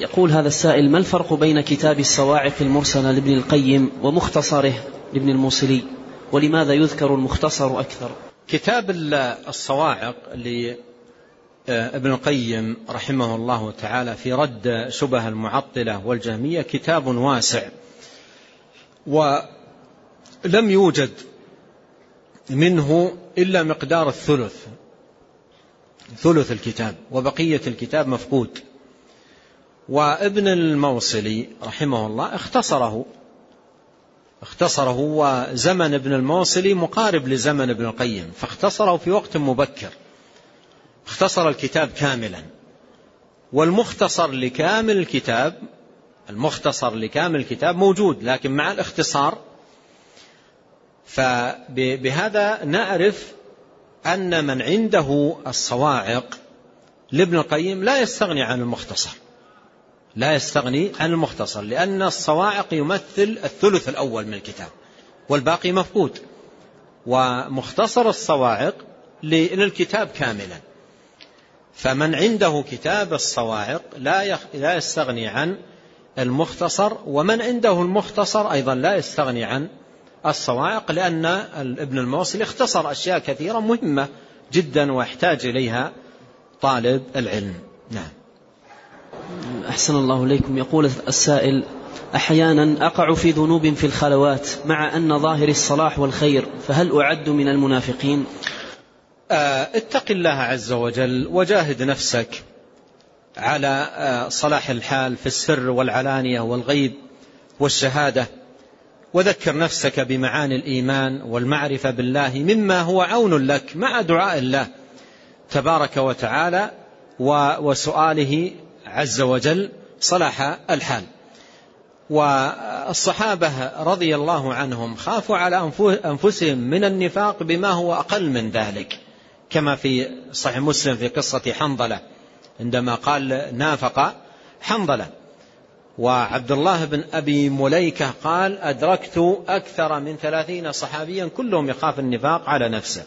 يقول هذا السائل ما الفرق بين كتاب الصواعق المرسلة لابن القيم ومختصره لابن الموصلي؟ ولماذا يذكر المختصر أكثر؟ كتاب الصواعق لابن القيم رحمه الله تعالى في رد شبه المعطلة والجهمية كتاب واسع ولم يوجد منه إلا مقدار الثلث ثلث الكتاب وبقية الكتاب مفقود. وابن الموصلي رحمه الله اختصره. اختصره وزمن ابن الموصلي مقارب لزمن ابن القيم فاختصره في وقت مبكر. اختصر الكتاب كاملا. والمختصر لكامل الكتاب المختصر لكامل الكتاب موجود لكن مع الاختصار. فبهذا نعرف أن من عنده الصواعق لابن القيم لا يستغني عن المختصر. لا يستغني عن المختصر لأن الصواعق يمثل الثلث الأول من الكتاب والباقي مفقود. ومختصر الصواعق للكتاب كاملا. فمن عنده كتاب الصواعق لا لا يستغني عن المختصر ومن عنده المختصر أيضا لا يستغني عن الصواعق لأن ابن الموصل اختصر أشياء كثيرة مهمة جدا واحتاج إليها طالب العلم. نعم. أحسن الله إليكم. يقول السائل أحيانا أقع في ذنوب في الخلوات مع أن ظاهر الصلاح والخير فهل أعد من المنافقين؟ آه، اتق الله عز وجل وجاهد نفسك على آه، صلاح الحال في السر والعلانية والغيب والشهادة. وذكر نفسك بمعاني الإيمان والمعرفة بالله مما هو عون لك مع دعاء الله تبارك وتعالى وسؤاله عز وجل صلاح الحال. والصحابة رضي الله عنهم خافوا على أنفسهم من النفاق بما هو أقل من ذلك كما في صحيح مسلم في قصة حنظلة عندما قال نافق حنظلة. وعبد الله بن أبي مليكة قال أدركت أكثر من ثلاثين صحابيا كلهم يخاف النفاق على نفسه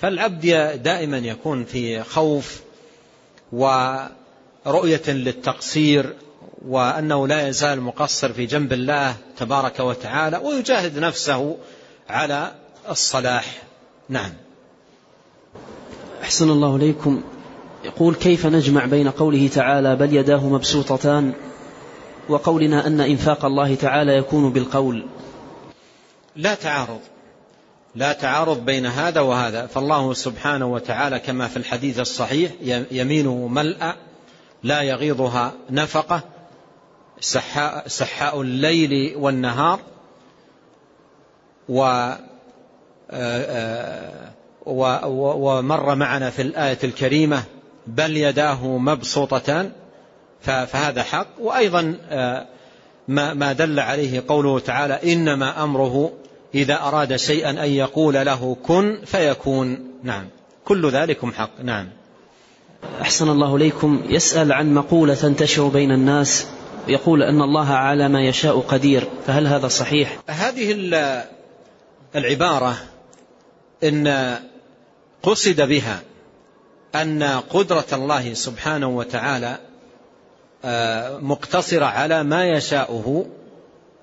فالعبد دائما يكون في خوف ورؤية للتقصير وأنه لا يزال مقصر في جنب الله تبارك وتعالى ويجاهد نفسه على الصلاح. نعم. أحسن الله إليكم. يقول كيف نجمع بين قوله تعالى بل يداه مبسوطتان وقولنا أن إنفاق الله تعالى يكون بالقول؟ لا تعارض. لا تعارض بين هذا وهذا. فالله سبحانه وتعالى كما في الحديث الصحيح يمينه ملأ لا يغيضها نفقة سحاء, سحاء الليل والنهار و آه، آه، ومر معنا في الآية الكريمة بل يداه مبسوطتان فهذا حق. وأيضا آه، ما دل عليه قوله تعالى إنما أمره إذا أراد شيئا أن يقول له كن فيكون. نعم كل ذلكم حق. نعم. أحسن الله إليكم. يسأل عن مقولة تنتشر بين الناس يقول أن الله على ما يشاء قدير فهل هذا صحيح؟ هذه العبارة إن قصد بها أن قدرة الله سبحانه وتعالى آه، مقتصرة على ما يشاؤه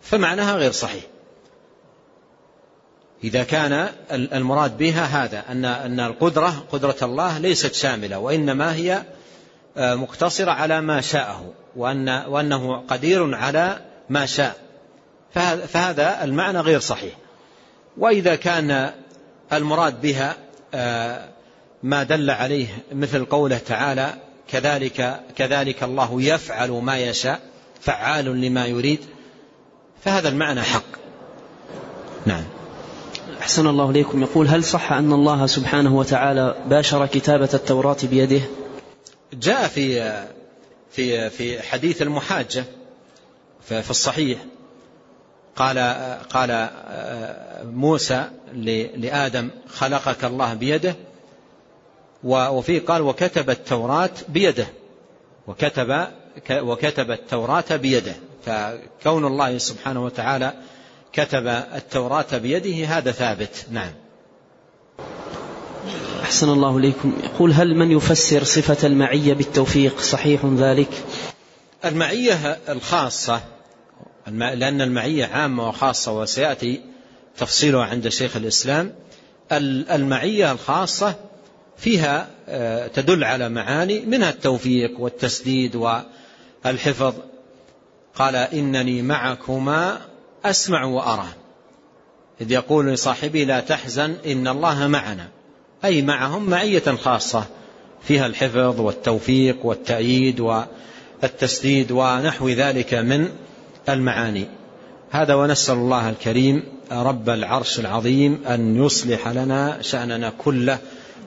فمعناها غير صحيح. إذا كان المراد بها هذا أن أن القدرة قدرة الله ليست شاملة وإنما هي آه، مقتصرة على ما شاءه وأن وأنه قدير على ما شاء. فهذا المعنى غير صحيح. وإذا كان المراد بها آه، ما دل عليه مثل قوله تعالى كذلك كذلك الله يفعل ما يشاء فعال لما يريد فهذا المعنى حق. نعم. أحسن الله إليكم. يقول هل صح أن الله سبحانه وتعالى باشر كتابة التوراة بيده؟ جاء في في في حديث المحاجة في الصحيح. قال قال موسى لآدم خلقك الله بيده وفيه قال وكتب التوراة بيده. وكتب وكتب التوراة بيده. فكون الله سبحانه وتعالى كتب التوراة بيده هذا ثابت. نعم. أحسن الله إليكم. يقول هل من يفسر صفة المعية بالتوفيق صحيح ذلك؟ المعية الخاصة لأن المعية عامة وخاصة وسيأتي تفصيلها عند شيخ الإسلام. المعية الخاصة فيها آه، تدل على معاني منها التوفيق والتسديد والحفظ. قال إنني معكما أسمع وأرى. إذ يقول لصاحبه لا تحزن إن الله معنا. أي معهم معية خاصة. فيها الحفظ والتوفيق والتأييد والتسديد ونحو ذلك من المعاني. هذا ونسأل الله الكريم رب العرش العظيم أن يصلح لنا شأننا كله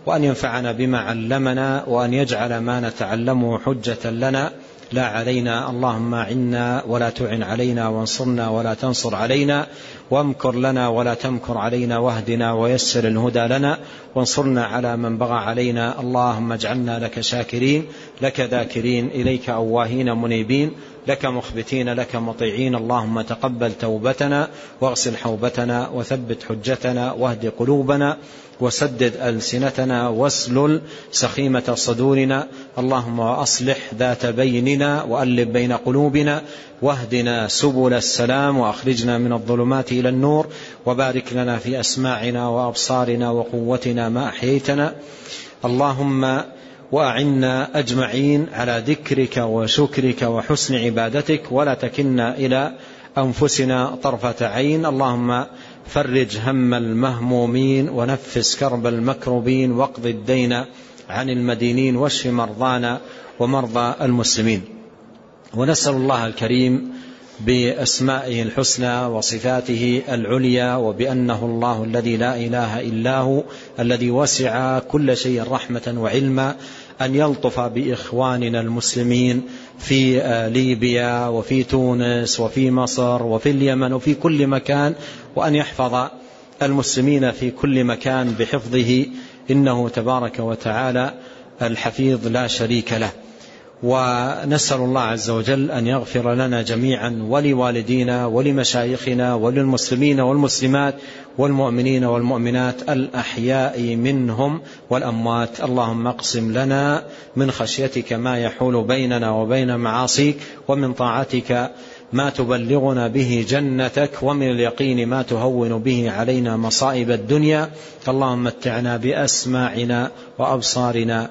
وأن ينفعنا بما علمنا وأن يجعل ما نتعلمه حجة لنا لا علينا اللهم عنا ولا تعن علينا وانصرنا ولا تنصر علينا وامكر لنا ولا تمكر علينا واهدنا ويسر الهدى لنا وانصرنا على من بغى علينا. اللهم اجعلنا لك شاكرين لك ذاكرين إليك أواهين منيبين لك مخبتين لك مطيعين. اللهم تقبل توبتنا واغسل حوبتنا وثبت حجتنا واهد قلوبنا وسدد ألسنتنا واسلل سخيمة صدورنا. اللهم وأصلح ذات بيننا وألب بين قلوبنا واهدنا سبل السلام وأخرجنا من الظلمات إلى النور وبارك لنا في أسماعنا وأبصارنا وقوتنا ما أحييتنا. اللهم وأعنا أجمعين على ذكرك وشكرك وحسن عبادتك ولا تكلنا إلى أنفسنا طرفة عين. اللهم فرج هم المهمومين ونفس كرب المكروبين واقض الدين عن المدينين واشف مرضانا ومرضى المسلمين. ونسأل الله الكريم بأسمائه الحسنى وصفاته العليا وبأنه الله الذي لا إله إلا هو الذي وسع كل شيء رحمة وعلما أن يلطف بإخواننا المسلمين في ليبيا وفي تونس وفي مصر وفي اليمن وفي كل مكان وأن يحفظ المسلمين في كل مكان بحفظه إنه تبارك وتعالى الحفيظ لا شريك له. ونسأل الله عز وجل أن يغفر لنا جميعا ولوالدينا ولمشايخنا وللمسلمين والمسلمات والمؤمنين والمؤمنات الأحياء منهم والأموات. اللهم اقسم لنا من خشيتك ما يحول بيننا وبين معاصيك ومن طاعتك ما تبلغنا به جنتك ومن اليقين ما تهون به علينا مصائب الدنيا. اللهم متعنا بأسماعنا وأبصارنا